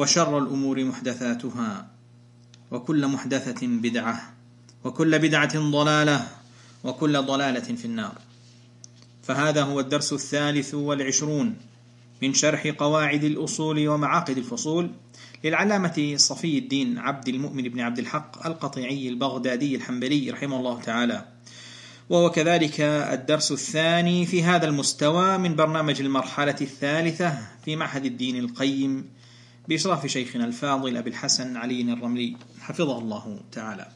وشر الأمور محدثاتها وكل محدثة بدعة وكل بدعة ضلالة وكل ضلالة في النار. فهذا هو الدرس الثالث والعشرون من شرح قواعد الأصول ومعاقد الفصول للعلامة صفي الدين عبد المؤمن بن عبد الحق القطيعي البغدادي الحنبلي رحمه الله تعالى. وهو كذلك الدرس الثاني في هذا المستوى من برنامج المرحلة الثالثة في معهد الدين القيم بإشراف شيخنا الفاضل أبي الحسن علي الرملي حفظه الله تعالى.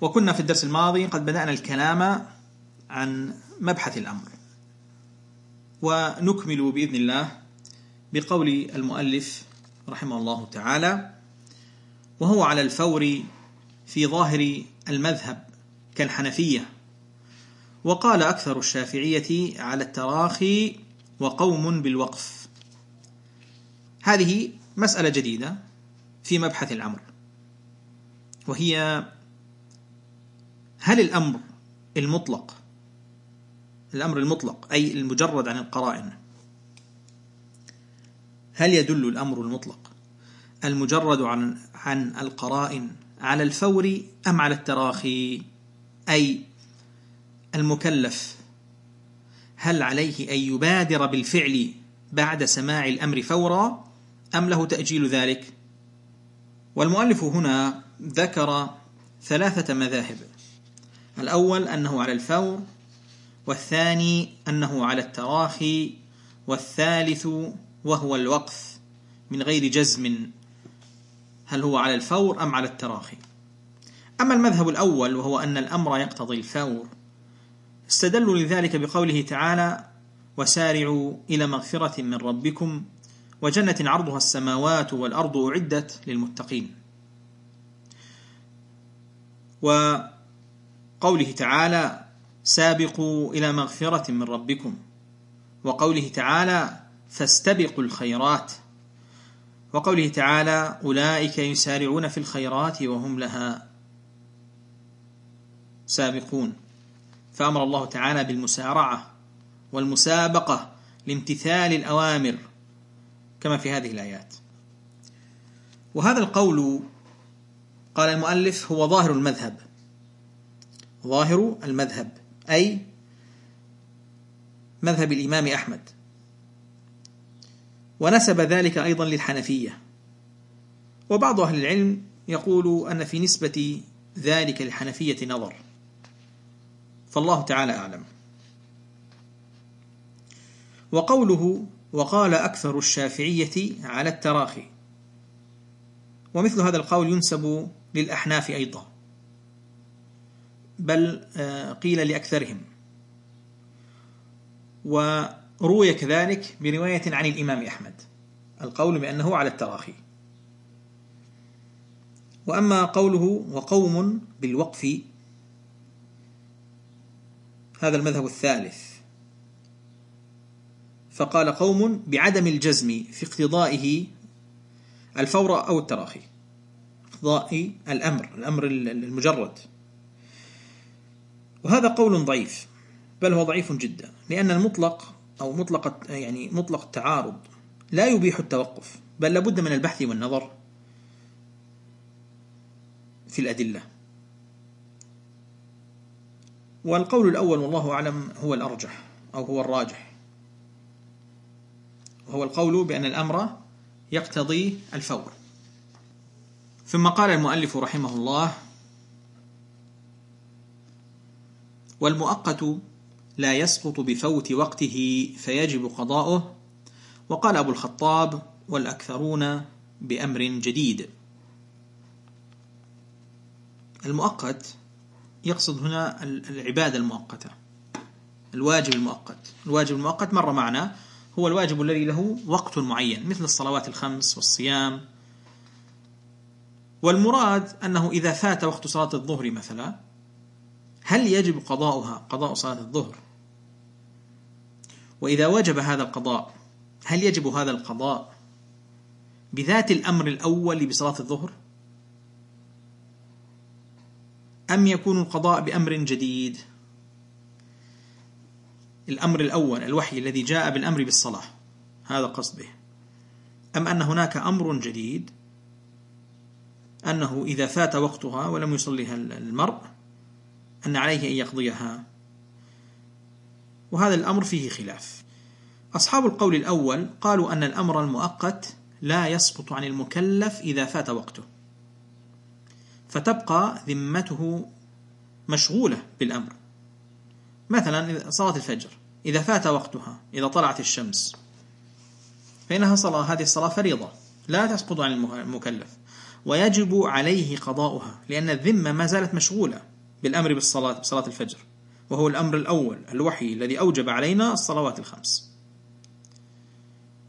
وكنا في الدرس الماضي قد بدأنا الكلام عن مبحث الأمر. ونكمل بإذن الله بقول المؤلف رحمه الله تعالى وهو على الفور في ظاهر المذهب كالحنفية وقال أكثر الشافعية على التراخي وقوم بالوقف هذه مسألة جديدة في مبحث الأمر وهي هل الأمر المطلق الأمر المطلق أي المجرد عن القرائن هل يدل الأمر المطلق المجرد عن عن القرائن على الفور أم على التراخي؟ أي المكلف هل عليه أن يبادر بالفعل بعد سماع الأمر فورا أم له تأجيل ذلك؟ والمؤلف هنا ذكر ثلاثة مذاهب. الأول أنه على الفور والثاني أنه على التراخي والثالث وهو الوقف من غير جزم. هل هو على الفور أم على التراخي؟ أما المذهب الأول وهو أن الأمر يقتضي الفور استدلوا لذلك بقوله تعالى وسارعوا إلى مغفرة من ربكم وجنة عرضها السماوات والأرض أعدت للمتقين. وقوله تعالى سابقوا إلى مغفرة من ربكم. وقوله تعالى فاستبقوا الخيرات. وقوله تعالى أولئك يسارعون في الخيرات وهم لها سابقون. فأمر الله تعالى بالمسارعة والمسابقة لامتثال الأوامر كما في هذه الآيات. وهذا القول قال المؤلف هو ظاهر المذهب. ظاهر المذهب أي مذهب الإمام أحمد. ونسب ذلك أيضا للحنفية. وبعض أهل العلم يقول أن في نسبة ذلك للحنفية نظر. فالله تعالى أعلم. وقوله وقال أكثر الشافعية على التراخي. ومثل هذا القول ينسب للأحناف أيضا. بل آه، قيل لأكثرهم. وروي كذلك برواية عن الإمام أحمد. القول بأنه على التراخي. وأما قوله وقوم بالوقف هذا المذهب الثالث. فقال قوم بعدم الجزم في اقتضائه الفور أو التراخي. اقتضاء الأمر الأمر المجرد. وهذا قول ضعيف بل هو ضعيف جدا لأن المطلق أو مطلق يعني مطلق التعارض لا يبيح التوقف بل لابد من البحث والنظر في الأدلة. والقول الأول والله أعلم هو الأرجح أو هو الراجح. وهو القول بأن الأمر يقتضي الفور. ثم قال المؤلف رحمه الله والمؤقت لا يسقط بفوت وقته فيجب قضاؤه. وقال أبو الخطاب والأكثرون بأمر جديد. المؤقت يقصد هنا العبادة المؤقتة الواجب المؤقت. الواجب المؤقت مر معنا هو الواجب الذي له وقت معين مثل الصلوات الخمس والصيام. والمراد أنه إذا فات وقت صلاة الظهر مثلا هل يجب قضاؤها قضاء صلاة الظهر؟ وإذا وجب هذا القضاء هل يجب هذا القضاء بذات الأمر الأول بصلاة الظهر؟ أم يكون القضاء بأمر جديد؟ الأمر الأول الوحي الذي جاء بالأمر بالصلاة. هذا قصد به. أم أن هناك أمر جديد؟ أنه إذا فات وقتها ولم يصليها المرء أن عليه أن يقضيها. وهذا الأمر فيه خلاف. أصحاب القول الأول قالوا أن الأمر المؤقت لا يسقط عن المكلف إذا فات وقته. فتبقى ذمته مشغولة بالأمر. مثلا صلاة الفجر إذا فات وقتها إذا طلعت الشمس فإنها صلاة هذه الصلاة فريضة لا تسقط عن المكلف ويجب عليه قضاؤها لأن الذمة ما زالت مشغولة بالأمر بالصلاة بصلاة الفجر وهو الأمر الأول الوحي الذي أوجب علينا الصلوات الخمس.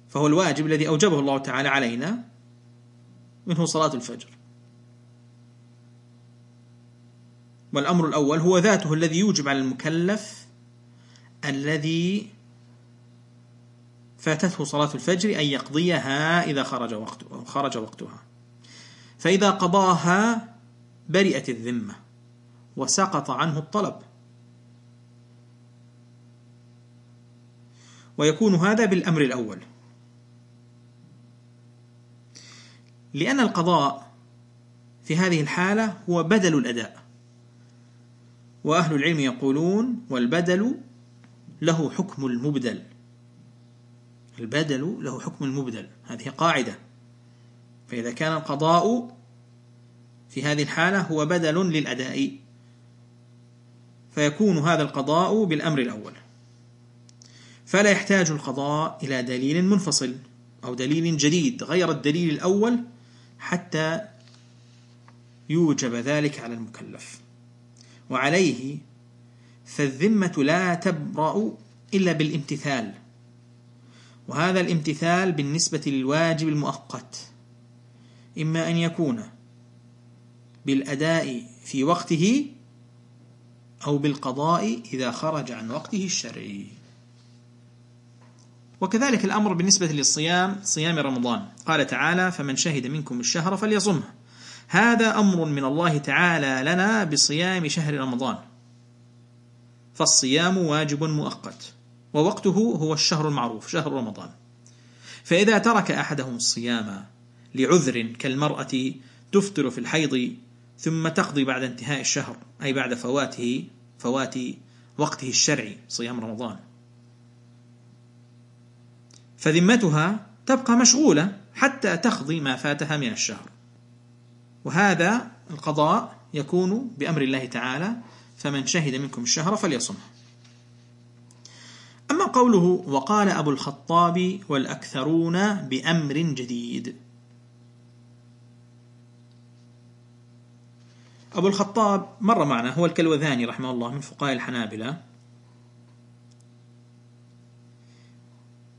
فهو الواجب الذي أوجبه الله تعالى علينا منه صلاة الفجر. والأمر الأول هو ذاته الذي يوجب على المكلف الذي فاتته صلاة الفجر أن يقضيها إذا خرج وقته خرج وقتها. فإذا قضاها برئت الذمة وسقط عنه الطلب. ويكون هذا بالأمر الأول. لأن القضاء في هذه الحالة هو بدل الأداء. وأهل العلم يقولون والبدل له حكم المبدل. البدل له حكم المبدل. هذه قاعدة. فإذا كان القضاء في هذه الحالة هو بدل للأداء فيكون هذا القضاء بالأمر الأول. فلا يحتاج القضاء إلى دليل منفصل أو دليل جديد غير الدليل الأول حتى يوجب ذلك على المكلف. وعليه فالذمة لا تبرأ إلا بالامتثال. وهذا الامتثال بالنسبة للواجب المؤقت. إما أن يكون بالأداء في وقته أو بالقضاء إذا خرج عن وقته الشرعي. وكذلك الأمر بالنسبة للصيام صيام رمضان. قال تعالى فمن شهد منكم الشهر فليصمه. هذا أمر من الله تعالى لنا بصيام شهر رمضان. فالصيام واجب مؤقت ووقته هو الشهر المعروف شهر رمضان. فإذا ترك أحدهم الصيام لعذر كالمرأة تفطر في الحيض ثم تقضي بعد انتهاء الشهر أي بعد فواته فوات وقته الشرعي صيام رمضان. فذمتها تبقى مشغولة حتى تقضي ما فاتها من الشهر. وهذا القضاء يكون بأمر الله تعالى فمن شهد منكم الشهر فليصمه. أما قوله وقال أبو الخطاب والأكثرون بأمر جديد. أبو الخطاب مر معنا هو الكلوذاني رحمه الله من فقهاء الحنابلة.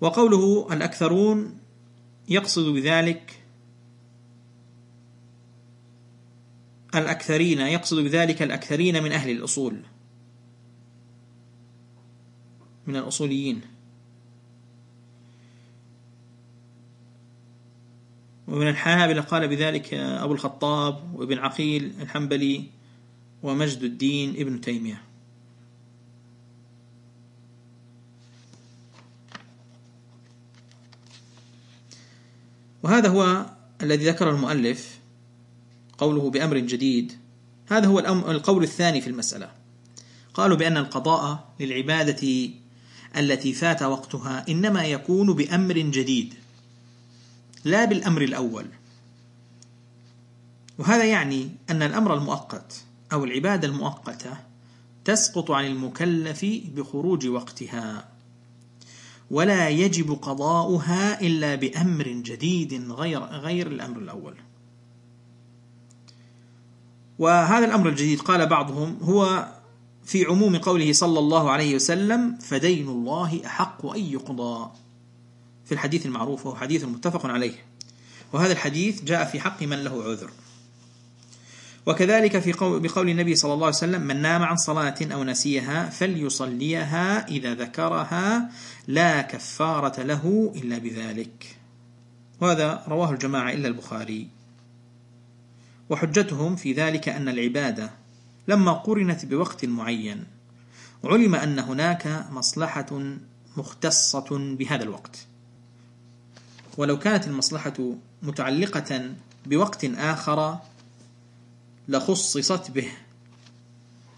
وقوله الأكثرون يقصد بذلك الأكثرين يقصد بذلك الأكثرين من أهل الأصول. من الأصوليين. ومن الحنابلة قال بذلك أبو الخطاب وابن عقيل الحنبلي ومجد الدين ابن تيمية. وهذا هو الذي ذكره المؤلف قوله بأمر جديد. هذا هو القول الثاني في المسألة. قالوا بأن القضاء للعبادة التي فات وقتها إنما يكون بأمر جديد لا بالأمر الأول. وهذا يعني أن الأمر المؤقت أو العبادة المؤقتة تسقط عن المكلف بخروج وقتها. ولا يجب قضاؤها إلا بأمر جديد غير غير الأمر الأول. وهذا الأمر الجديد قال بعضهم هو في عموم قوله صلى الله عليه وسلم فدين الله أحق أن يقضى في الحديث المعروف وهو حديث متفق عليه. وهذا الحديث جاء في حق من له عذر. وكذلك في قول بقول النبي صلى الله عليه وسلم من نام عن صلاة أو نسيها فليصليها إذا ذكرها لا كفارة له إلا بذلك. وهذا رواه الجماعة إلا البخاري. وحجتهم في ذلك أن العبادة لما قرنت بوقت معين علم أن هناك مصلحة مختصة بهذا الوقت. ولو كانت المصلحة متعلقة بوقت آخر لخصصت به.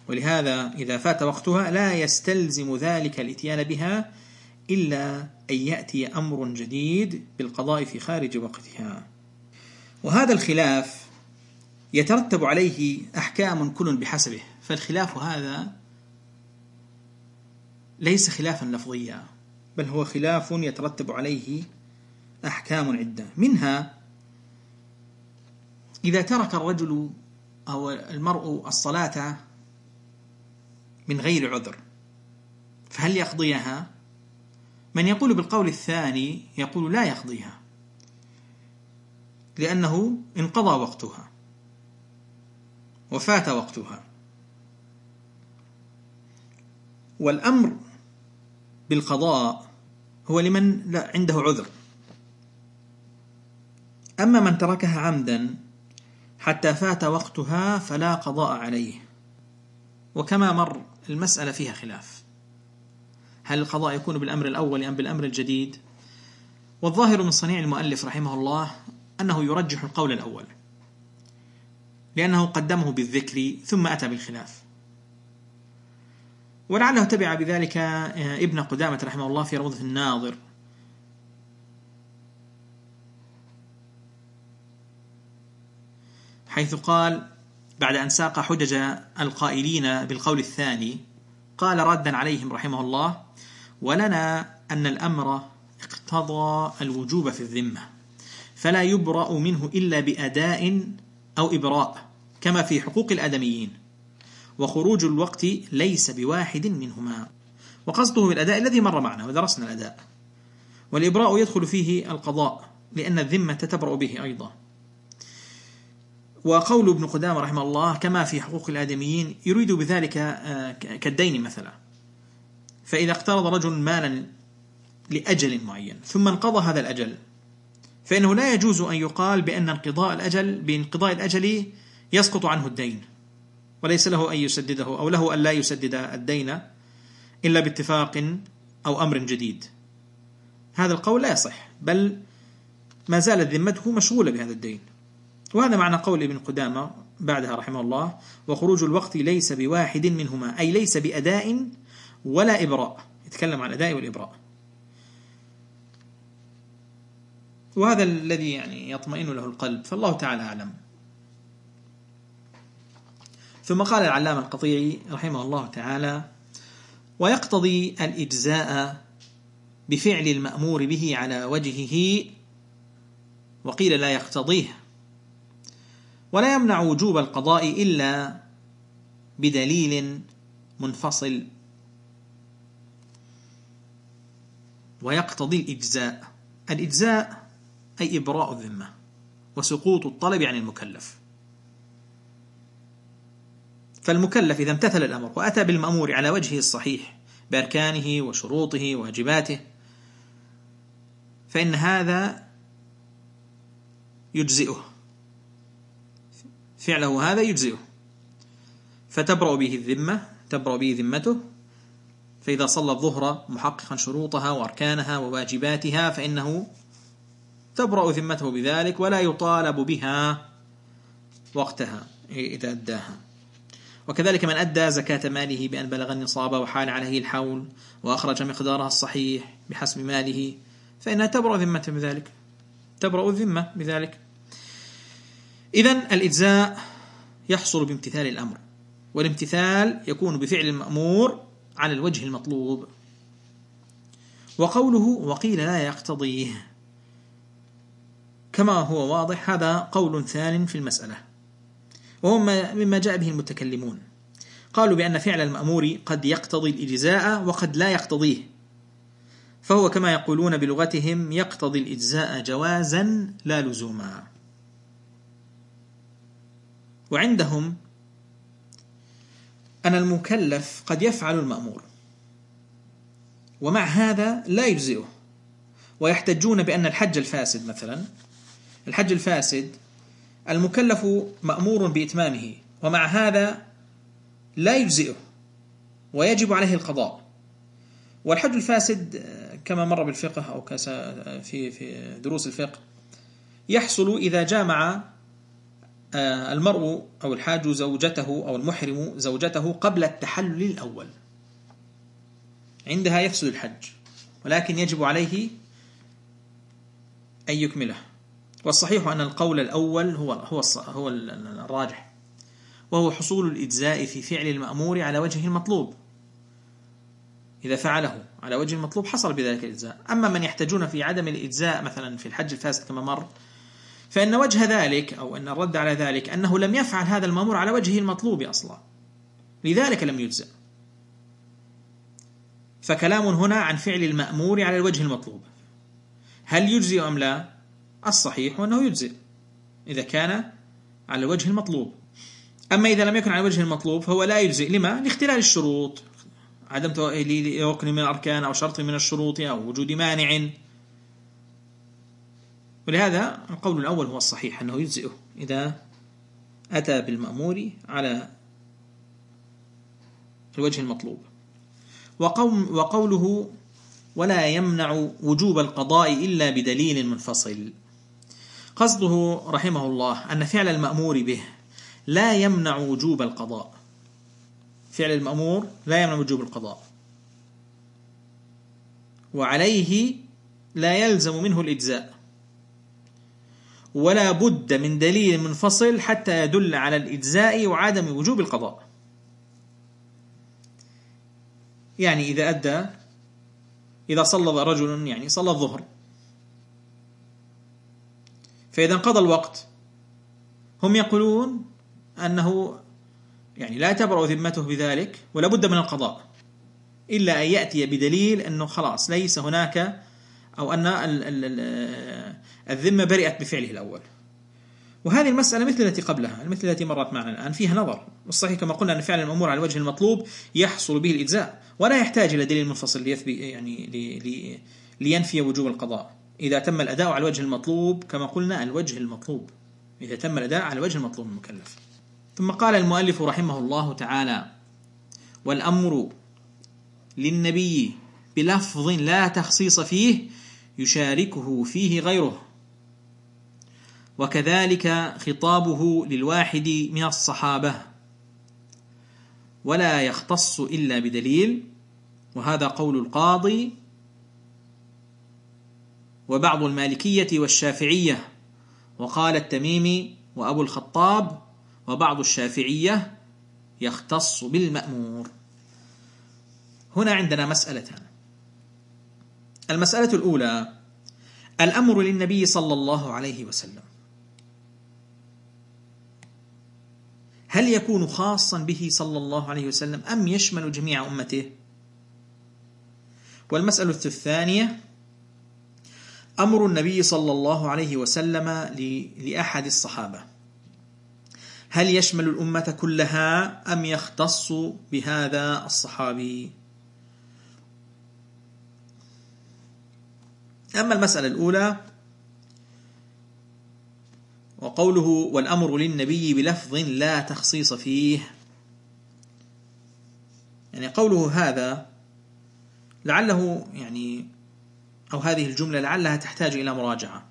ولهذا إذا فات وقتها لا يستلزم ذلك الإتيان بها إلا أن يأتي أمر جديد بالقضاء في خارج وقتها. وهذا الخلاف يترتب عليه أحكام كل بحسبه فالخلاف هذا ليس خلافا لفظيا بل هو خلاف يترتب عليه أحكام عدة منها إذا ترك الرجل أو المرء الصلاة من غير عذر فهل يقضيها؟ من يقول بالقول الثاني يقول لا يقضيها لأنه انقضى وقتها وفات وقتها. والأمر بالقضاء هو لمن لا عنده عذر. أما من تركها عمدا حتى فات وقتها فلا قضاء عليه. وكما مر المسألة فيها خلاف. هل القضاء يكون بالأمر الأول أم بالأمر الجديد؟ والظاهر من صنيع المؤلف رحمه الله أنه يرجح القول الأول. لأنه قدمه بالذكر ثم أتى بالخلاف. ولعله تبع بذلك ابن قدامة رحمه الله في روضة الناظر. حيث قال بعد أن ساق حجج القائلين بالقول الثاني قال ردا عليهم رحمه الله ولنا أن الأمر اقتضى الوجوب في الذمة فلا يبرأ منه إلا بأداء أو إبراء كما في حقوق الآدميين. وخروج الوقت ليس بواحد منهما. وقصده بالأداء الذي مر معنا ودرسنا الأداء. والإبراء يدخل فيه القضاء لأن الذمة تبرأ به أيضا. وقول ابن قدامة رحمه الله كما في حقوق الآدميين يريد بذلك آه، كالدين مثلا. فإذا اقترض رجل مالا لأجل معين ثم انقضى هذا الأجل فإنه لا يجوز أن يقال بأن انقضاء الأجل بانقضاء الأجل يسقط عنه الدين وليس له أن يسدده أو له أن لا يسدد الدين إلا باتفاق أو أمر جديد. هذا القول لا يصح بل ما زالت ذمته مشغولة بهذا الدين. وهذا معنى قول ابن قدامة بعدها رحمه الله وخروج الوقت ليس بواحد منهما أي ليس بأداء ولا إبراء. يتكلم عن الأداء والإبراء. وهذا الذي يعني يطمئن له القلب فالله تعالى أعلم. ثم قال العلامة القطيعي رحمه الله تعالى ويقتضي الإجزاء بفعل المأمور به على وجهه وقيل لا يقتضيه. ولا يمنع وجوب القضاء إلا بدليل منفصل. ويقتضي الإجزاء. الإجزاء أي إبراء الذمة وسقوط الطلب عن المكلف. فالمكلف إذا امتثل الأمر وأتى بالمأمور على وجهه الصحيح بأركانه وشروطه وواجباته فإن هذا يجزئه. فعله هذا يجزئه. فتبرأ به الذمة تبرأ به ذمته فإذا صلى الظهر محققا شروطها وأركانها وواجباتها فإنه تبرأ ذمته بذلك ولا يطالب بها وقتها إذا أداها. وكذلك من أدى زكاة ماله بأن بلغ النصاب وحال عليه الحول وأخرج مقدارها الصحيح بحسب ماله فإنها تبرأ ذمة بذلك. تبرأ الذمة بذلك. إذا الإجزاء يحصل بامتثال الأمر والامتثال يكون بفعل المأمور على الوجه المطلوب. وقوله وقيل لا يقتضيه. كما هو واضح هذا قول ثان في المسألة وهو مما جاء به المتكلمون. قالوا بأن فعل المأمور قد يقتضي الإجزاء وقد لا يقتضيه فهو كما يقولون بلغتهم يقتضي الإجزاء جوازا لا لزوما. وعندهم أن المكلف قد يفعل المأمور ومع هذا لا يجزئه ويحتجون بأن الحج الفاسد مثلا الحج الفاسد المكلف مأمور بإتمامه ومع هذا لا يجزئه ويجب عليه القضاء. والحج الفاسد كما مر بالفقه أو في في دروس الفقه يحصل إذا جامع آه، المرء أو الحاج زوجته أو المحرم زوجته قبل التحلل الأول. عندها يفسد الحج ولكن يجب عليه أن يكمله. والصحيح أن القول الأول هو هو هو الراجح وهو حصول الإجزاء في فعل المأمور على وجه المطلوب. إذا فعله على وجه المطلوب حصل بذلك الإجزاء. أما من يحتاجون في عدم الإجزاء مثلا في الحج الفاسد كما مر فإن وجه ذلك أو أن الرد على ذلك أنه لم يفعل هذا المأمور على وجهه المطلوب أصلا لذلك لم يجزأ. فكلام هنا عن فعل المأمور على الوجه المطلوب. هل يجزي أم لا؟ الصحيح أنه يجزئ إذا كان على الوجه المطلوب. أما إذا لم يكن على الوجه المطلوب فهو لا يجزئ. لما؟ لاختلال الشروط. عدم ركن من الأركان أو شرط من الشروط أو وجود مانع. ولهذا القول الأول هو الصحيح أنه يجزئه. إذا أتى بالمأمور على الوجه المطلوب. وقوله ولا يمنع وجوب القضاء إلا بدليل منفصل. قصده رحمه الله أن فعل المأمور به لا يمنع وجوب القضاء. فعل المأمور لا يمنع وجوب القضاء. وعليه لا يلزم منه الإجزاء. ولا بد من دليل منفصل حتى يدل على الإجزاء وعدم وجوب القضاء. يعني إذا أدى إذا صلى رجل يعني صلى الظهر فإذا انقضى الوقت هم يقولون أنه يعني لا تبرأ ذمته بذلك ولا بد من القضاء إلا أن يأتي بدليل أنه خلاص ليس هناك أو أن الذمة برئت بفعله الأول. وهذه المسألة مثل التي قبلها المثل التي مرت معنا الآن فيها نظر. والصحيح كما قلنا أن فعل الأمور على الوجه المطلوب يحصل به الإجزاء ولا يحتاج إلى دليل منفصل ليثبت يعني لي لينفي وجوب القضاء. إذا تم الأداء على الوجه المطلوب كما قلنا الوجه المطلوب. إذا تم الأداء على الوجه المطلوب المكلف. ثم قال المؤلف رحمه الله تعالى والأمر للنبي بلفظ لا تخصيص فيه يشاركه فيه غيره. وكذلك خطابه للواحد من الصحابة ولا يختص إلا بدليل وهذا قول القاضي وبعض المالكية والشافعية وقال التميمي وأبو الخطاب وبعض الشافعية يختص بالمأمور. هنا عندنا مسألتان. المسألة الأولى الأمر للنبي صلى الله عليه وسلم. هل يكون خاصا به صلى الله عليه وسلم أم يشمل جميع أمته؟ والمسألة الثانية أمر النبي صلى الله عليه وسلم لأحد الصحابة. هل يشمل الأمة كلها أم يختص بهذا الصحابي؟ أما المسألة الأولى وقوله والأمر للنبي بلفظ لا تخصيص فيه يعني قوله هذا لعله يعني أو هذه الجملة لعلها تحتاج إلى مراجعة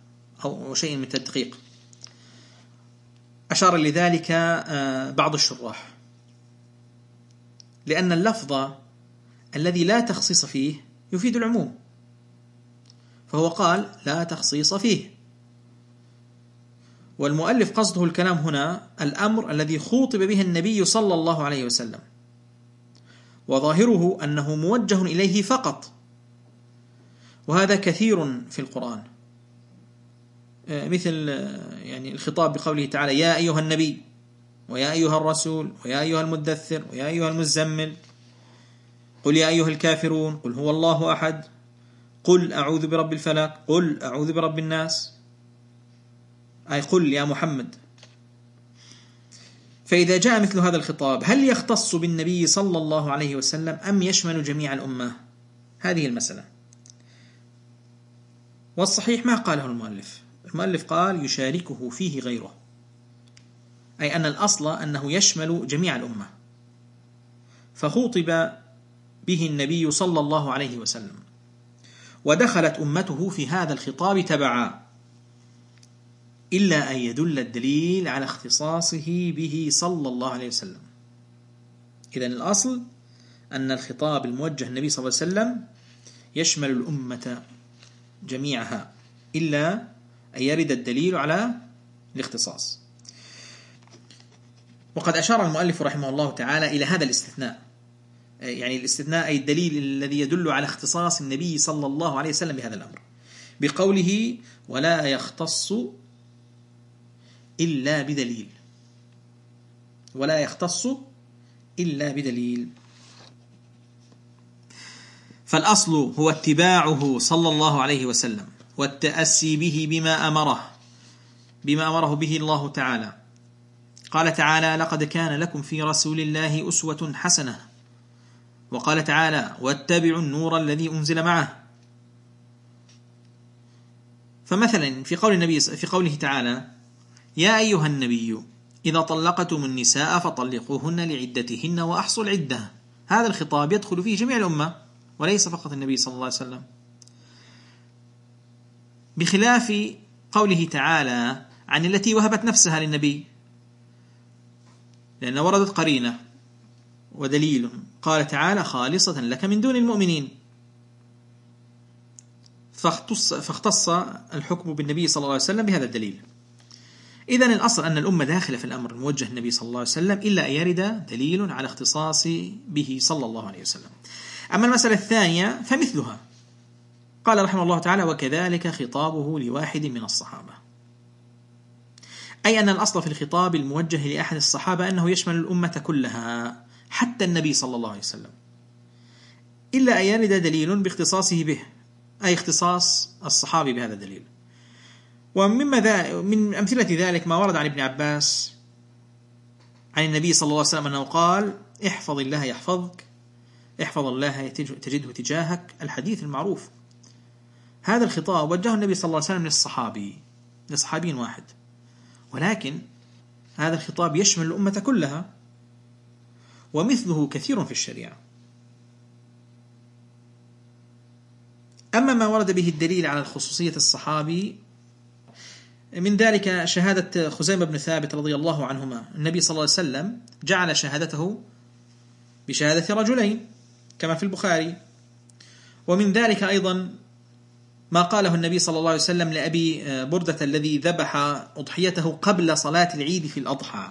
أو شيء من التدقيق أشار لذلك آه، بعض الشراح. لأن اللفظ الذي لا تخصيص فيه يفيد العموم. فهو قال لا تخصيص فيه. والمؤلف قصده الكلام هنا الأمر الذي خوطب به النبي صلى الله عليه وسلم. وظاهره أنه موجه إليه فقط. وهذا كثير في القرآن. آه، مثل آه، يعني الخطاب بقوله تعالى يا أيها النبي ويا أيها الرسول ويا أيها المدثر ويا أيها المزمل. قل يا أيها الكافرون قل هو الله أحد. قل أعوذ برب الفلك قل أعوذ برب الناس. أي قل يا محمد. فإذا جاء مثل هذا الخطاب هل يختص بالنبي صلى الله عليه وسلم أم يشمل جميع الأمة؟ هذه المسألة. والصحيح ما قاله المؤلف. المؤلف قال يشاركه فيه غيره. أي أن الأصل أنه يشمل جميع الأمة. فخوطب به النبي صلى الله عليه وسلم. ودخلت أمته في هذا الخطاب تبعا. إلا أن يدل الدليل على اختصاصه به صلى الله عليه وسلم. إذا الأصل أن الخطاب الموجه النبي صلى الله عليه وسلم يشمل الأمة. جميعها إلا أن يرد الدليل على الاختصاص. وقد أشار المؤلف رحمه الله تعالى إلى هذا الاستثناء. يعني الاستثناء أي الدليل الذي يدل على اختصاص النبي صلى الله عليه وسلم بهذا الأمر. بقوله ولا يختص إلا بدليل. ولا يختص إلا بدليل. فالأصل هو اتباعه صلى الله عليه وسلم والتأسي به بما أمره بما أمره به الله تعالى. قال تعالى لقد كان لكم في رسول الله أسوة حسنة. وقال تعالى واتبعوا النور الذي أنزل معه. فمثلا في قول النبي في قوله تعالى يا أيها النبي إذا طلقتم النساء فطلقوهن لعدتهن وأحصوا العدة. هذا الخطاب يدخل فيه جميع الأمة. وليس فقط النبي صلى الله عليه وسلم. بخلاف قوله تعالى عن التي وهبت نفسها للنبي. لأن وردت قرينة ودليل قال تعالى خالصة لك من دون المؤمنين. فاختص, فاختص الحكم بالنبي صلى الله عليه وسلم بهذا الدليل. إذا الأصل أن الأمة داخلة في الأمر الموجه النبي صلى الله عليه وسلم إلا أن يرد دليل على اختصاص به صلى الله عليه وسلم. أما المسألة الثانية فمثلها. قال رحمه الله تعالى وكذلك خطابه لواحد من الصحابة. أي أن الأصل في الخطاب الموجه لأحد الصحابة أنه يشمل الأمة كلها حتى النبي صلى الله عليه وسلم. إلا أن يرد دليل باختصاصه به أي اختصاص الصحابي بهذا الدليل. ومما ذا من أمثلة ذلك ما ورد عن ابن عباس عن النبي صلى الله عليه وسلم أنه قال احفظ الله يحفظك احفظ الله تجده تجاهك الحديث المعروف. هذا الخطاب وجهه النبي صلى الله عليه وسلم للصحابي لصحابي واحد. ولكن هذا الخطاب يشمل الأمة كلها ومثله كثير في الشريعة. أما ما ورد به الدليل على الخصوصية الصحابي من ذلك شهادة خزيمة بن ثابت رضي الله عنهما. النبي صلى الله عليه وسلم جعل شهادته بشهادة رجلين. كما في البخاري. ومن ذلك أيضا ما قاله النبي صلى الله عليه وسلم لأبي بردة الذي ذبح أضحيته قبل صلاة العيد في الأضحى.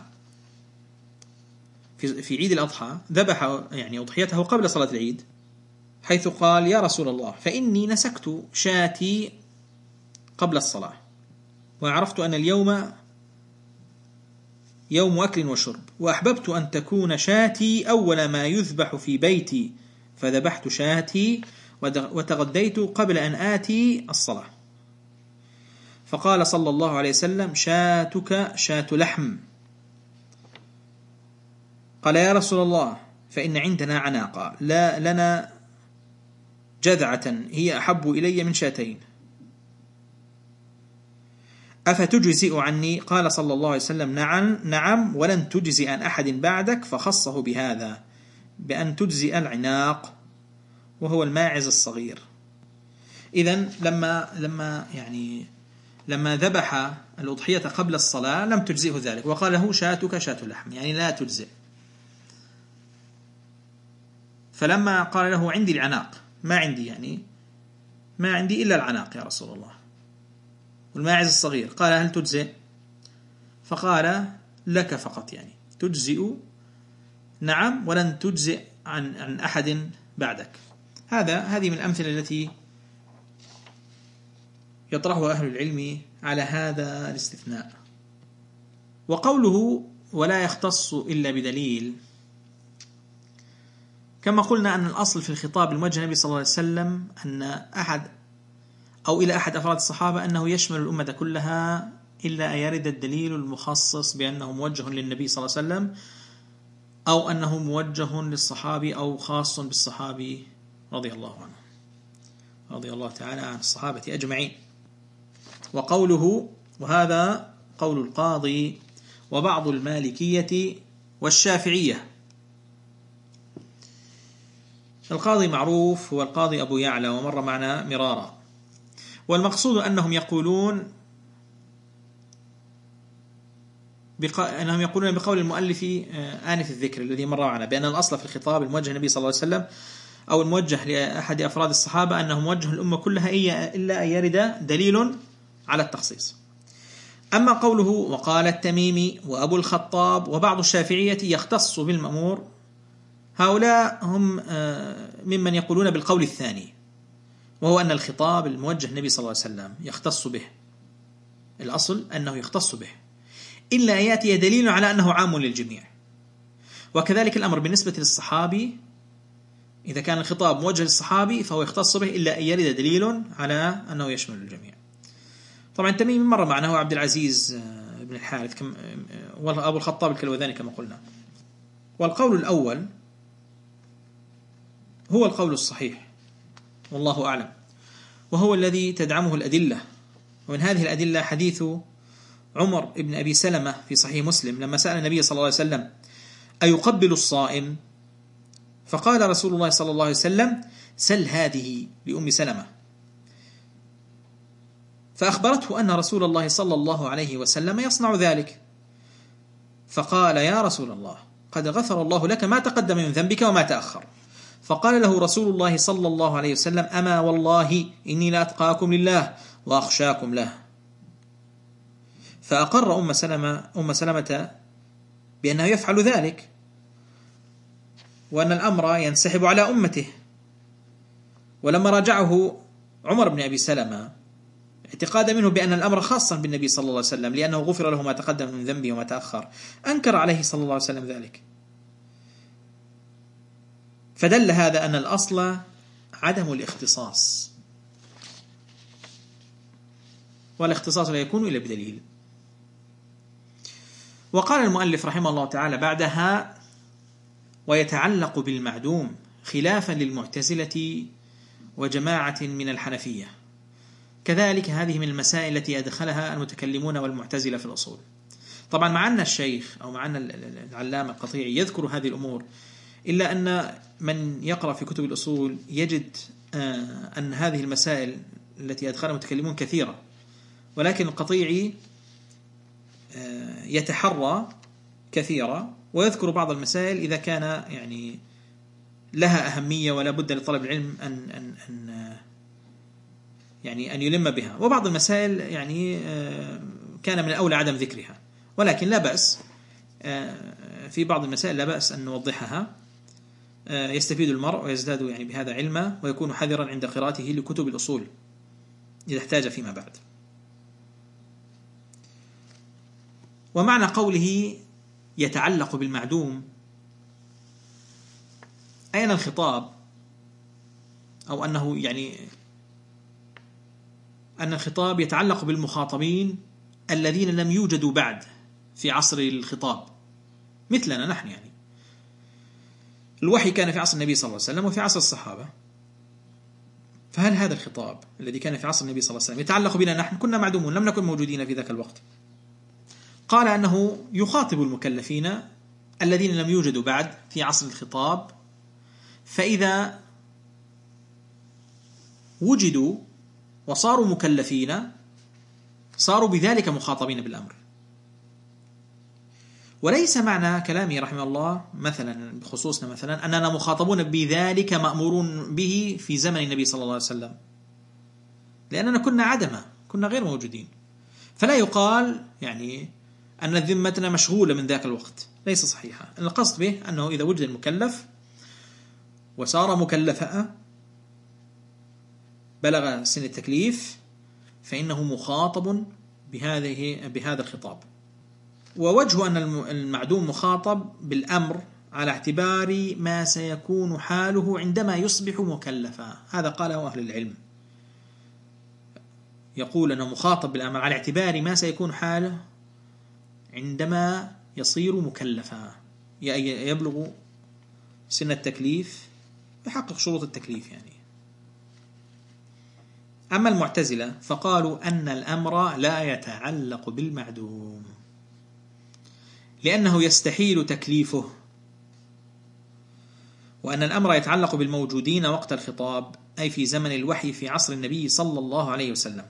في في عيد الأضحى ذبح يعني أضحيته قبل صلاة العيد حيث قال يا رسول الله فإني نسكت شاتي قبل الصلاة وعرفت أن اليوم يوم أكل وشرب وأحببت أن تكون شاتي أول ما يذبح في بيتي فذبحت شاتي وتغديت قبل أن آتي الصلاة. فقال صلى الله عليه وسلم شاتك شات لحم. قال يا رسول الله فإن عندنا عناقة لا لنا جذعة هي أحب إلي من شاتين. أفتجزئ عني؟ قال صلى الله عليه وسلم نعم نعم ولن تجزئ عن أحد بعدك فخصه بهذا. بأن تجزئ العناق وهو الماعز الصغير. إذا لما لما يعني لما ذبح الأضحية قبل الصلاة لم تجزئه ذلك. وقال له شاتك شات لحم يعني لا تجزئ. فلما قال له عندي العناق ما عندي يعني ما عندي إلا العناق يا رسول الله. والماعز الصغير قال هل تجزئ؟ فقال لك فقط يعني تجزئ نعم ولن تجزئ عن عن أحد بعدك. هذا هذه من الأمثلة التي يطرحها أهل العلم على هذا الاستثناء. وقوله ولا يختص إلا بدليل كما قلنا أن الأصل في الخطاب الموجه النبي صلى الله عليه وسلم أن أحد أو إلى أحد أفراد الصحابة أنه يشمل الأمة كلها إلا أن يرد الدليل المخصص بأنه موجه للنبي صلى الله عليه وسلم أو أنه موجه للصحابي أو خاص بالصحابي رضي الله عنه. رضي الله تعالى عن الصحابة أجمعين. وقوله وهذا قول القاضي وبعض المالكية والشافعية. القاضي معروف هو القاضي أبو يعلى ومر معنا مرارا. والمقصود أنهم يقولون بق... أنهم يقولون بقول المؤلف آه، آنف الذكر الذي مر معنا بأن الأصل في الخطاب الموجه للنبي صلى الله عليه وسلم أو الموجه لأحد أفراد الصحابة أنه موجه الأمة كلها إلا أن يرد دليل على التخصيص. أما قوله وقال التميمي وأبو الخطاب وبعض الشافعية يختص بالمأمور هؤلاء هم آه، ممن يقولون بالقول الثاني وهو أن الخطاب الموجه للنبي صلى الله عليه وسلم يختص به. الأصل أنه يختص به. إلا أن يأتي دليل على أنه عام للجميع. وكذلك الأمر بالنسبة للصحابي إذا كان الخطاب موجه للصحابي فهو يختص به إلا أن يرد دليل على أنه يشمل الجميع. طبعا تميم مر معنا هو عبد العزيز آه، بن الحارث كم آه، أبو الخطاب الكلوذاني كما قلنا. والقول الأول هو القول الصحيح والله أعلم وهو الذي تدعمه الأدلة. ومن هذه الأدلة حديث عمر بن أبي سلمة في صحيح مسلم لما سأل النبي صلى الله عليه وسلم أيقبل الصائم؟ فقال رسول الله صلى الله عليه وسلم سل هذه لأم سلمة. فأخبرته أن رسول الله صلى الله عليه وسلم يصنع ذلك. فقال يا رسول الله قد غفر الله لك ما تقدم من ذنبك وما تأخر. فقال له رسول الله صلى الله عليه وسلم أما والله إني لأتقاكم لله وأخشاكم له. فأقر أم سلمة, أم سلمة بأنه يفعل ذلك وأن الأمر ينسحب على أمته. ولما راجعه عمر بن أبي سلمة اعتقادا منه بأن الأمر خاصا بالنبي صلى الله عليه وسلم لأنه غفر له ما تقدم من ذنبه وما تأخر. أنكر عليه صلى الله عليه وسلم ذلك. فدل هذا أن الأصل عدم الاختصاص. والاختصاص لا يكون إلا بدليل. وقال المؤلف رحمه الله تعالى بعدها ويتعلق بالمعدوم خلافا للمعتزلة وجماعة من الحنفية. كذلك هذه من المسائل التي أدخلها المتكلمون والمعتزلة في الأصول. طبعا مع أن الشيخ أو مع أن العلامة القطيعي يذكر هذه الأمور إلا أن من يقرأ في كتب الأصول يجد آه، أن هذه المسائل التي أدخلها المتكلمون كثيرة. ولكن القطيعي يتحرى كثيرا ويذكر بعض المسائل إذا كان يعني لها أهمية ولا بد لطلب العلم أن أن أن يعني أن يلم بها. وبعض المسائل يعني آه، كان من الأولى عدم ذكرها. ولكن لا بأس في بعض المسائل لا بأس أن نوضحها. آه، يستفيد المرء ويزداد يعني بهذا علما ويكون حذرا عند قراءته لكتب الأصول إذا احتاج فيما بعد. ومعنى قوله يتعلق بالمعدوم أين الخطاب؟ أو أنه يعني أن الخطاب يتعلق بالمخاطبين الذين لم يوجدوا بعد في عصر الخطاب. مثلنا نحن يعني. الوحي كان في عصر النبي صلى الله عليه وسلم وفي عصر الصحابة. فهل هذا الخطاب الذي كان في عصر النبي صلى الله عليه وسلم يتعلق بنا نحن؟ كنا معدومون لم نكن موجودين في ذاك الوقت. قال أنه يخاطب المكلفين الذين لم يوجدوا بعد في عصر الخطاب فإذا وجدوا وصاروا مكلفين صاروا بذلك مخاطبين بالأمر. وليس معنى كلامه رحمه الله مثلا بخصوصنا مثلا أننا مخاطبون بذلك مأمورون به في زمن النبي صلى الله عليه وسلم. لأننا كنا عدمة كنا غير موجودين. فلا يقال يعني أن ذمتنا مشغولة من ذاك الوقت. ليس صحيحا. القصد به أنه إذا وجد المكلف وصار مكلفا بلغ سن التكليف فإنه مخاطب بهذه بهذا الخطاب. ووجه أن المعدوم مخاطب بالأمر على اعتبار ما سيكون حاله عندما يصبح مكلفا. هذا قاله أهل العلم. يقول أنه مخاطب بالأمر على اعتبار ما سيكون حاله عندما يصير مكلفا. يبلغ سن التكليف يحقق شروط التكليف يعني. أما المعتزلة فقالوا أن الأمر لا يتعلق بالمعدوم لأنه يستحيل تكليفه وأن الأمر يتعلق بالموجودين وقت الخطاب أي في زمن الوحي في عصر النبي صلى الله عليه وسلم.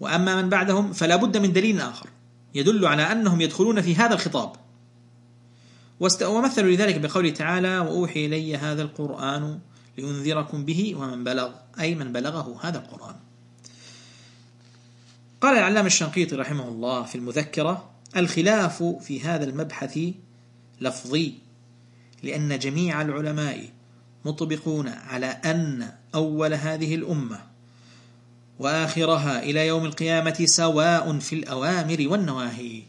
وأما من بعدهم فلا بد من دليل آخر. يدل على أنهم يدخلون في هذا الخطاب. ومثلوا لذلك بقوله تعالى وأوحي إلي هذا القرآن لينذركم به ومن بلغ أي من بلغه هذا القرآن. قال العلامة الشنقيطي رحمه الله في المذكرة الخلاف في هذا المبحث لفظي لأن جميع العلماء مطبقون على أن أول هذه الأمة وآخرها إلى يوم القيامة سواء في الأوامر والنواهي.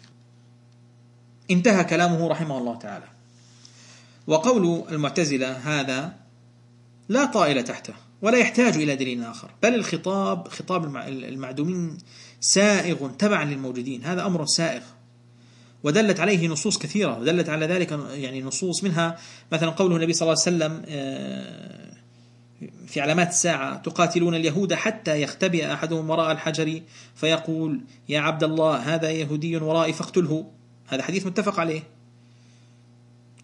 انتهى كلامه رحمه الله تعالى. وقول المعتزلة هذا لا طائل تحته ولا يحتاج إلى دليل آخر بل الخطاب خطاب المعدومين سائغ تبعا للموجودين. هذا أمر سائغ. ودلت عليه نصوص كثيرة. ودلت على ذلك يعني نصوص منها مثلا قوله النبي صلى الله عليه وسلم آه، في علامات الساعة تقاتلون اليهود حتى يختبئ أحدهم وراء الحجر فيقول يا عبد الله هذا يهودي ورائي فاقتله. هذا حديث متفق عليه.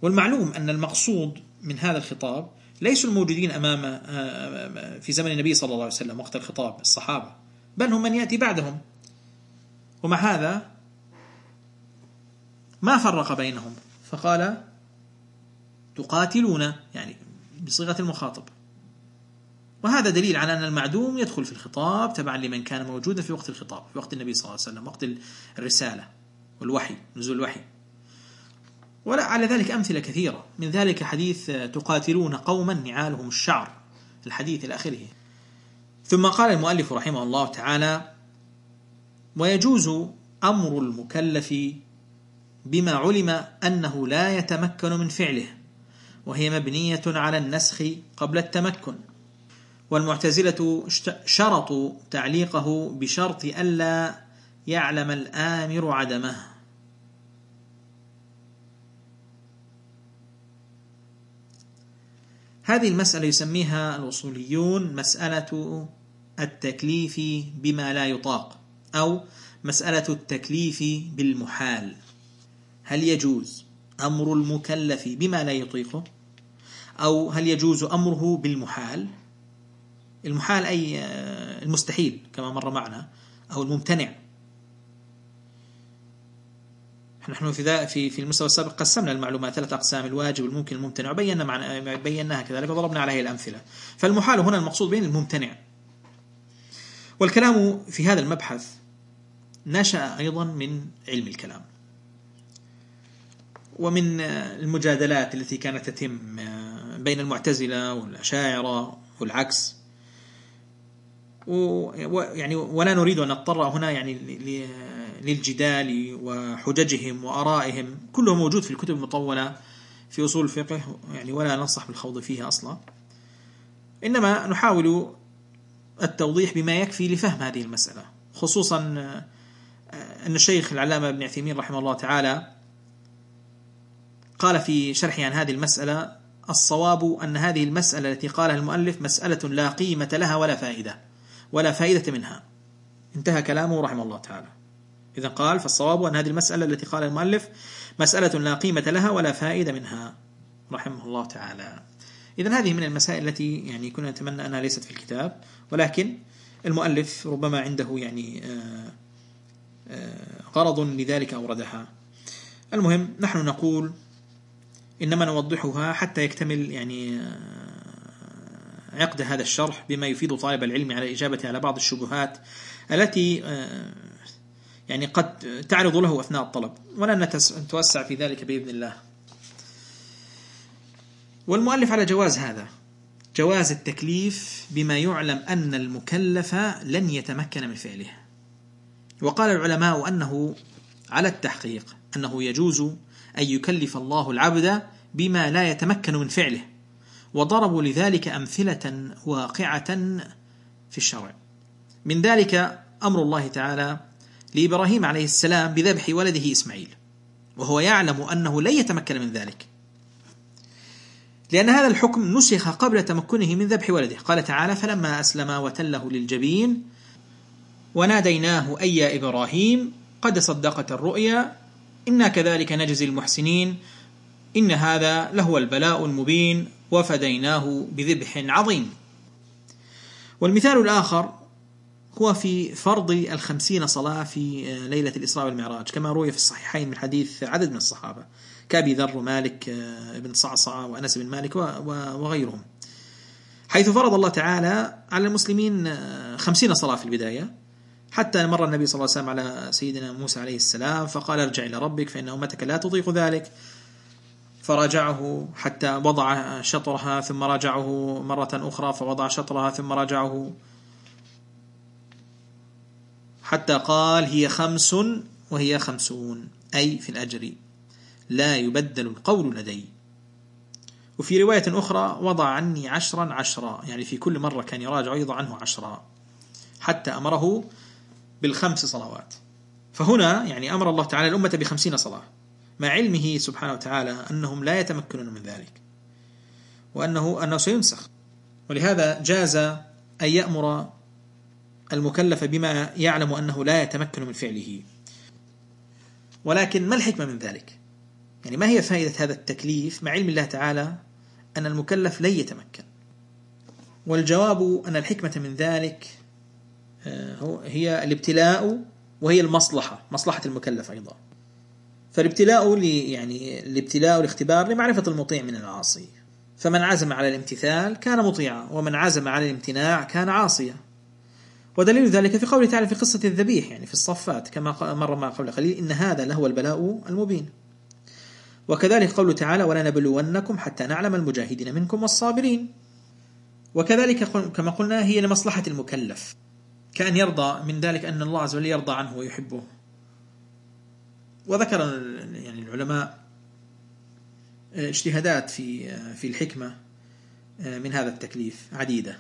والمعلوم أن المقصود من هذا الخطاب ليسوا الموجودين أمام آه، في زمن النبي صلى الله عليه وسلم وقت الخطاب الصحابة بل هم من يأتي بعدهم. ومع هذا ما فرق بينهم؟ فقال تقاتلون. يعني بصيغة المخاطب. وهذا دليل على أن المعدوم يدخل في الخطاب تبعا لمن كان موجودا في وقت الخطاب في وقت النبي صلى الله عليه وسلم وقت الرسالة والوحي نزول الوحي. ولا على ذلك أمثلة كثيرة. من ذلك حديث تقاتلون قوما نعالهم الشعر الحديث إلى آخره. ثم قال المؤلف رحمه الله تعالى ويجوز أمر المكلف بما علم أنه لا يتمكن من فعله وهي مبنية على النسخ قبل التمكن. والمعتزلة شرطوا تعليقه بشرط ألا يعلم الآمر عدمه. هذه المسألة يسميها الوصوليون مسألة التكليف بما لا يطاق أو مسألة التكليف بالمحال. هل يجوز أمر المكلف بما لا يطيقه؟ أو هل يجوز أمره بالمحال؟ المحال أي آه، المستحيل كما مر معنا أو الممتنع. نحن في في في المستوى السابق قسمنا المعلومات ثلاث أقسام الواجب الممكن الممتنع وبينا معنا بيناها كذلك وضربنا عليه الأمثلة. فالمحال هنا المقصود به الممتنع. والكلام في هذا المبحث نشأ أيضا من علم الكلام ومن المجادلات التي كانت تتم بين المعتزلة والأشاعرة والعكس. ويعني ولا نريد أن نضطر هنا يعني للجدال وحججهم وآرائهم كله موجود في الكتب المطولة في أصول الفقه يعني ولا ننصح بالخوض فيها أصلا. إنما نحاول التوضيح بما يكفي لفهم هذه المسألة خصوصا أن الشيخ العلامة ابن عثيمين رحمه الله تعالى قال في شرحه عن هذه المسألة الصواب أن هذه المسألة التي قالها المؤلف مسألة لا قيمة لها ولا فائدة. ولا فائدة منها. انتهى كلامه رحمه الله تعالى. إذا قال فالصواب أن هذه المسألة التي قال المؤلف مسألة لا قيمة لها ولا فائدة منها. رحمه الله تعالى. إذا هذه من المسائل التي يعني كنا نتمنى أنها ليست في الكتاب. ولكن المؤلف ربما عنده يعني آه، آه، غرض لذلك أوردها المهم نحن نقول إنما نوضحها حتى يكتمل يعني آه، عقد هذا الشرح بما يفيد طالب العلم على الإجابة على بعض الشبهات التي آه، يعني قد تعرض له أثناء الطلب. ولن نتوسع في ذلك بإذن الله. والمؤلف على جواز هذا. جواز التكليف بما يعلم أن المكلف لن يتمكن من فعله. وقال العلماء أنه على التحقيق أنه يجوز أن يكلف الله العبد بما لا يتمكن من فعله. وضربوا لذلك أمثلة واقعة في الشرع. من ذلك أمر الله تعالى لإبراهيم عليه السلام بذبح ولده إسماعيل وهو يعلم أنه لن يتمكن من ذلك. لأن هذا الحكم نسخ قبل تمكنه من ذبح ولده. قال تعالى فلما أسلم وتله للجبين وناديناه أي يا إبراهيم قد صدقت الرؤيا إنا كذلك نجزي المحسنين إن هذا لهو البلاء المبين وفديناه بذبح عظيم. والمثال الآخر هو في فرض الخمسين صلاة في ليلة الإسراء والمعراج كما روي في الصحيحين من حديث عدد من الصحابة كأبي ذر ومالك آه، بن صعصع وأنس بن مالك وغيرهم. حيث فرض الله تعالى على المسلمين آه، خمسين صلاة في البداية حتى مر النبي صلى الله عليه وسلم على سيدنا موسى عليه السلام فقال ارجع إلى ربك فإن أمتك لا تطيق ذلك. فراجعه حتى وضع شطرها ثم راجعه مرة أخرى فوضع شطرها ثم راجعه. حتى قال هي خمس وهي خمسون أي في الأجر. لا يبدل القول لدي. وفي رواية أخرى وضع عني عشرا عشرا يعني في كل مرة كان يراجع يضع عنه عشرا. حتى أمره بالخمس صلوات. فهنا يعني أمر الله تعالى الأمة بخمسين صلاة. مع علمه سبحانه وتعالى أنهم لا يتمكنون من ذلك وأنه أنه سينسخ. ولهذا جاز أن يأمر المكلف بما يعلم أنه لا يتمكن من فعله. ولكن ما الحكمة من ذلك؟ يعني ما هي فائدة هذا التكليف مع علم الله تعالى أن المكلف لن يتمكن؟ والجواب أن الحكمة من ذلك آه، هي الابتلاء وهي المصلحة مصلحة المكلف أيضا. فالابتلاء يعني الابتلاء والاختبار لمعرفة المطيع من العاصي فمن عزم على الامتثال كان مطيعا ومن عزم على الامتناع كان عاصيا. ودليل ذلك في قوله تعالى في قصة الذبيح يعني في الصفات كما مر ما قبل قليل إن هذا لهو البلاء المبين. وكذلك قوله تعالى ولا نبلونكم حتى نعلم المجاهدين منكم والصابرين. وكذلك كما قلنا هي لمصلحة المكلف. كأن يرضى من ذلك أن الله عز وجل يرضى عنه ويحبه. وذكر يعني العلماء اجتهادات في في الحكمة من هذا التكليف عديدة.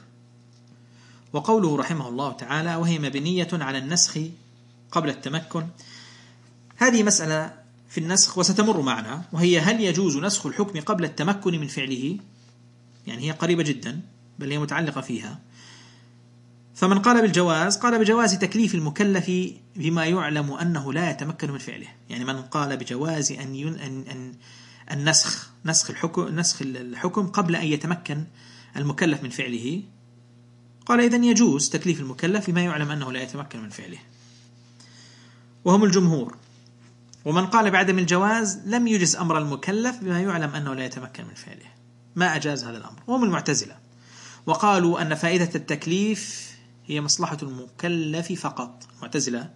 وقوله رحمه الله تعالى وهي مبنية على النسخ قبل التمكن هذه مسألة في النسخ وستمر معنا وهي هل يجوز نسخ الحكم قبل التمكن من فعله؟ يعني هي قريبة جدا بل هي متعلقة فيها. فمن قال بالجواز قال بجواز تكليف المكلف بما يعلم أنه لا يتمكن من فعله. يعني من قال بجواز أن, ين أن, أن النسخ نسخ الحكم نسخ الحكم قبل أن يتمكن المكلف من فعله. قال إذا يجوز تكليف المكلف بما يعلم أنه لا يتمكن من فعله. وهم الجمهور. ومن قال بعدم الجواز لم يجز أمر المكلف بما يعلم أنه لا يتمكن من فعله. ما أجاز هذا الأمر. وهم المعتزلة. وقالوا أن فائدة التكليف هي مصلحة المكلف فقط المعتزلة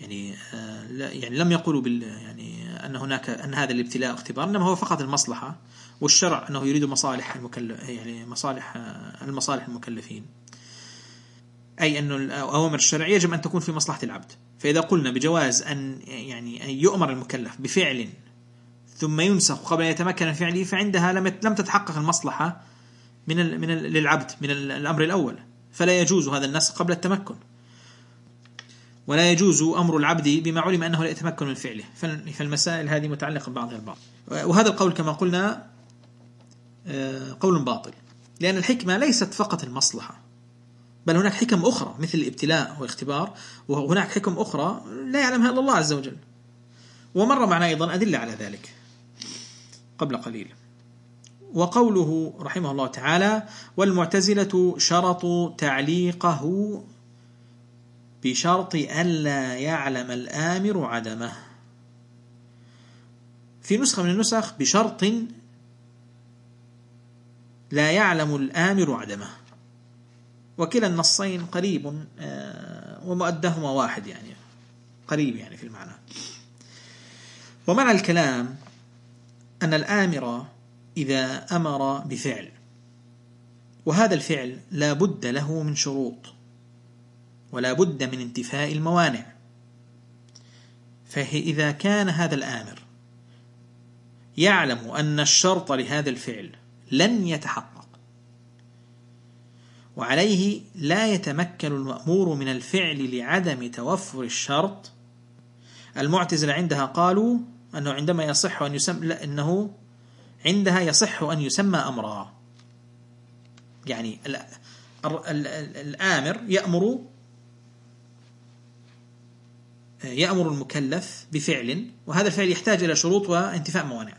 يعني آه، يعني لم يقولوا بال يعني أن هناك أن هذا الابتلاء اختبار إنما هو فقط المصلحة والشرع أنه يريد مصالح المكلف يعني مصالح آه، المصالح المكلفين. أي أن الأوامر الشرعية يجب أن تكون في مصلحة العبد. فإذا قلنا بجواز أن يعني أن يؤمر المكلف بفعل ثم ينسخ قبل أن يتمكن من فعله فعندها لم لم تتحقق المصلحة من من للعبد من الأمر الأول. فلا يجوز هذا النسخ قبل التمكن. ولا يجوز أمر العبد بما علم أنه لا يتمكن من فعله. فالمسائل هذه متعلقة ببعضها البعض. وهذا القول كما قلنا آه، قول باطل. لأن الحكمة ليست فقط المصلحة بل هناك حكم أخرى مثل الابتلاء والاختبار. وهناك حكم أخرى لا يعلمها إلا الله عز وجل. ومر معنا أيضا أدلة على ذلك قبل قليل. وقوله رحمه الله تعالى والمعتزلة شرطوا تعليقه بشرط ألا يعلم الآمر عدمه. في نسخة من النسخ بشرط لا يعلم الآمر عدمه. وكلا النصين قريب آه، ومؤدهما واحد يعني قريب يعني في المعنى. ومعنى الكلام أن الآمر إذا أمر بفعل. وهذا الفعل لا بد له من شروط ولا بد من انتفاء الموانع. فإذا كان هذا الآمر يعلم أن الشرط لهذا الفعل لن يتحقق وعليه لا يتمكن المأمور من الفعل لعدم توفر الشرط المعتزلة عندها قالوا أنه عندما يصح أن يسمى لا إنه عندها يصح أن يسمى أمرا. يعني الآمر يأمر يأمر المكلف بفعل وهذا الفعل يحتاج إلى شروط وانتفاء موانع.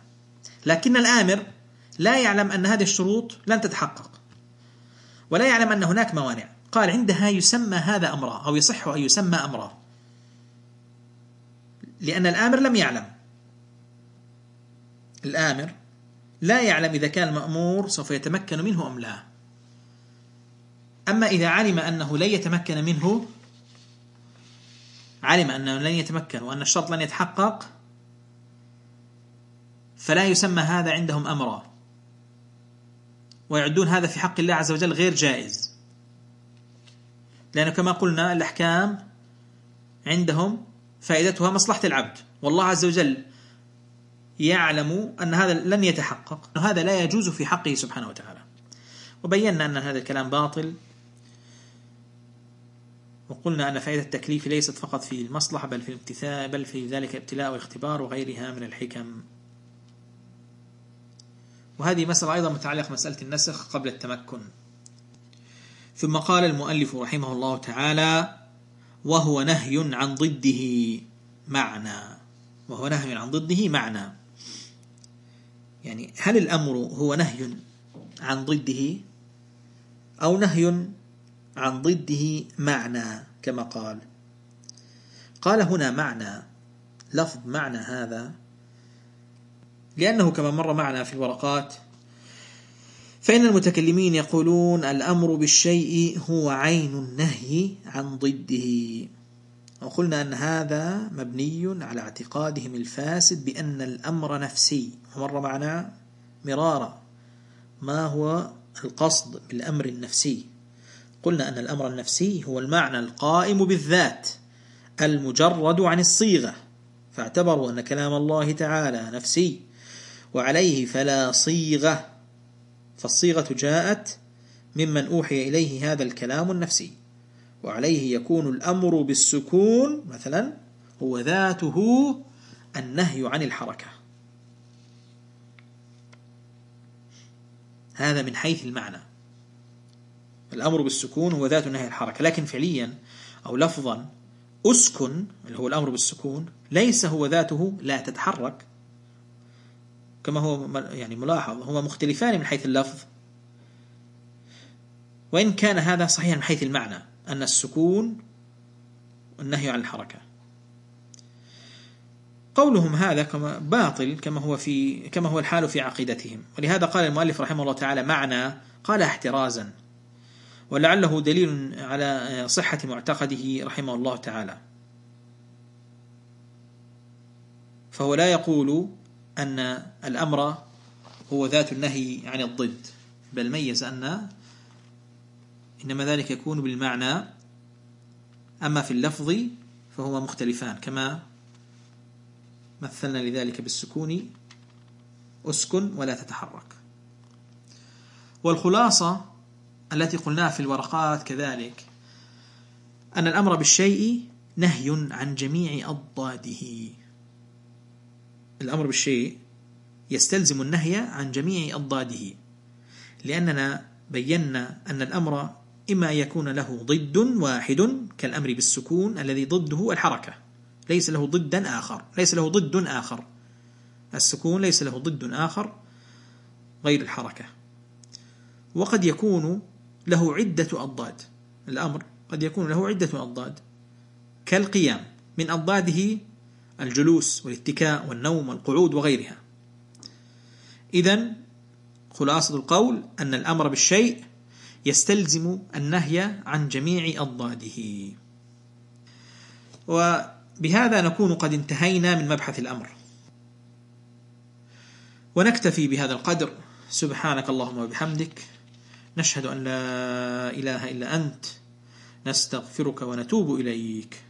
لكن الآمر لا يعلم أن هذه الشروط لن تتحقق ولا يعلم أن هناك موانع. قال عندها يسمى هذا أمرا أو يصح أن يسمى أمرا. لأن الآمر لم يعلم. الآمر لا يعلم إذا كان المأمور سوف يتمكن منه أم لا. أما إذا علم أنه لن يتمكن منه علم أنه لن يتمكن وأن الشرط لن يتحقق فلا يسمى هذا عندهم أمرا. ويعدون هذا في حق الله عز وجل غير جائز. لأنه كما قلنا الأحكام عندهم فائدتها مصلحة العبد. والله عز وجل يعلم أن هذا لن يتحقق هذا لا يجوز في حقه سبحانه وتعالى. وبينا أن هذا الكلام باطل. وقلنا أن فائدة التكليف ليست فقط في المصلحة بل في الامتثال بل في ذلك ابتلاء واختبار وغيرها من الحكم. وهذه مسألة أيضا متعلقة مسألة النسخ قبل التمكن. ثم قال المؤلف رحمه الله تعالى وهو نهي عن ضده معنى. وهو نهي عن ضده معنى. يعني هل الأمر هو نهي عن ضده أو نهي عن ضده معنى كما قال؟ قال هنا معنى لفظ معنى هذا لأنه كما مر معنا في الورقات فإن المتكلمين يقولون الأمر بالشيء هو عين النهي عن ضده. وقلنا أن هذا مبني على اعتقادهم الفاسد بأن الأمر نفسي. ومر معنا مرارا. ما هو القصد بالأمر النفسي؟ قلنا أن الأمر النفسي هو المعنى القائم بالذات المجرد عن الصيغة. فاعتبروا أن كلام الله تعالى نفسي وعليه فلا صيغة. فالصيغة جاءت ممن أوحي إليه هذا الكلام النفسي. وعليه يكون الأمر بالسكون مثلا هو ذاته النهي عن الحركة. هذا من حيث المعنى. الأمر بالسكون هو ذات نهي الحركة. لكن فعليا أو لفظا أسكن اللي هو الأمر بالسكون ليس هو ذاته لا تتحرك. كما هو يعني ملاحظ هما مختلفان من حيث اللفظ. وإن كان هذا صحيحا من حيث المعنى. أن السكون والنهي عن الحركة. قولهم هذا كما باطل كما هو في كما هو الحال في عقيدتهم. ولهذا قال المؤلف رحمه الله تعالى معنى قال احترازا. ولعله دليل على صحة معتقده رحمه الله تعالى. فهو لا يقول أن الأمر هو ذات النهي عن الضد بل ميز أن إنما ذلك يكون بالمعنى أما في اللفظ فهما مختلفان كما مثلنا لذلك بالسكون أسكن ولا تتحرك. والخلاصة التي قلناها في الورقات كذلك أن الأمر بالشيء نهي عن جميع أضداده. الأمر بالشيء يستلزم النهي عن جميع أضداده لأننا بينا أن الأمر إما يكون له ضد واحد كالأمر بالسكون الذي ضده الحركة. ليس له ضدا آخر. ليس له ضد آخر. السكون ليس له ضد آخر غير الحركة. وقد يكون له عدة أضداد. الأمر قد يكون له عدة أضداد. كالقيام. من أضداده الجلوس والاتكاء والنوم والقعود وغيرها. إذا خلاصة القول أن الأمر بالشيء يستلزم النهي عن جميع أضداده. وبهذا نكون قد انتهينا من مبحث الأمر. ونكتفي بهذا القدر. سبحانك اللهم وبحمدك. نشهد أن لا إله إلا أنت. نستغفرك ونتوب إليك.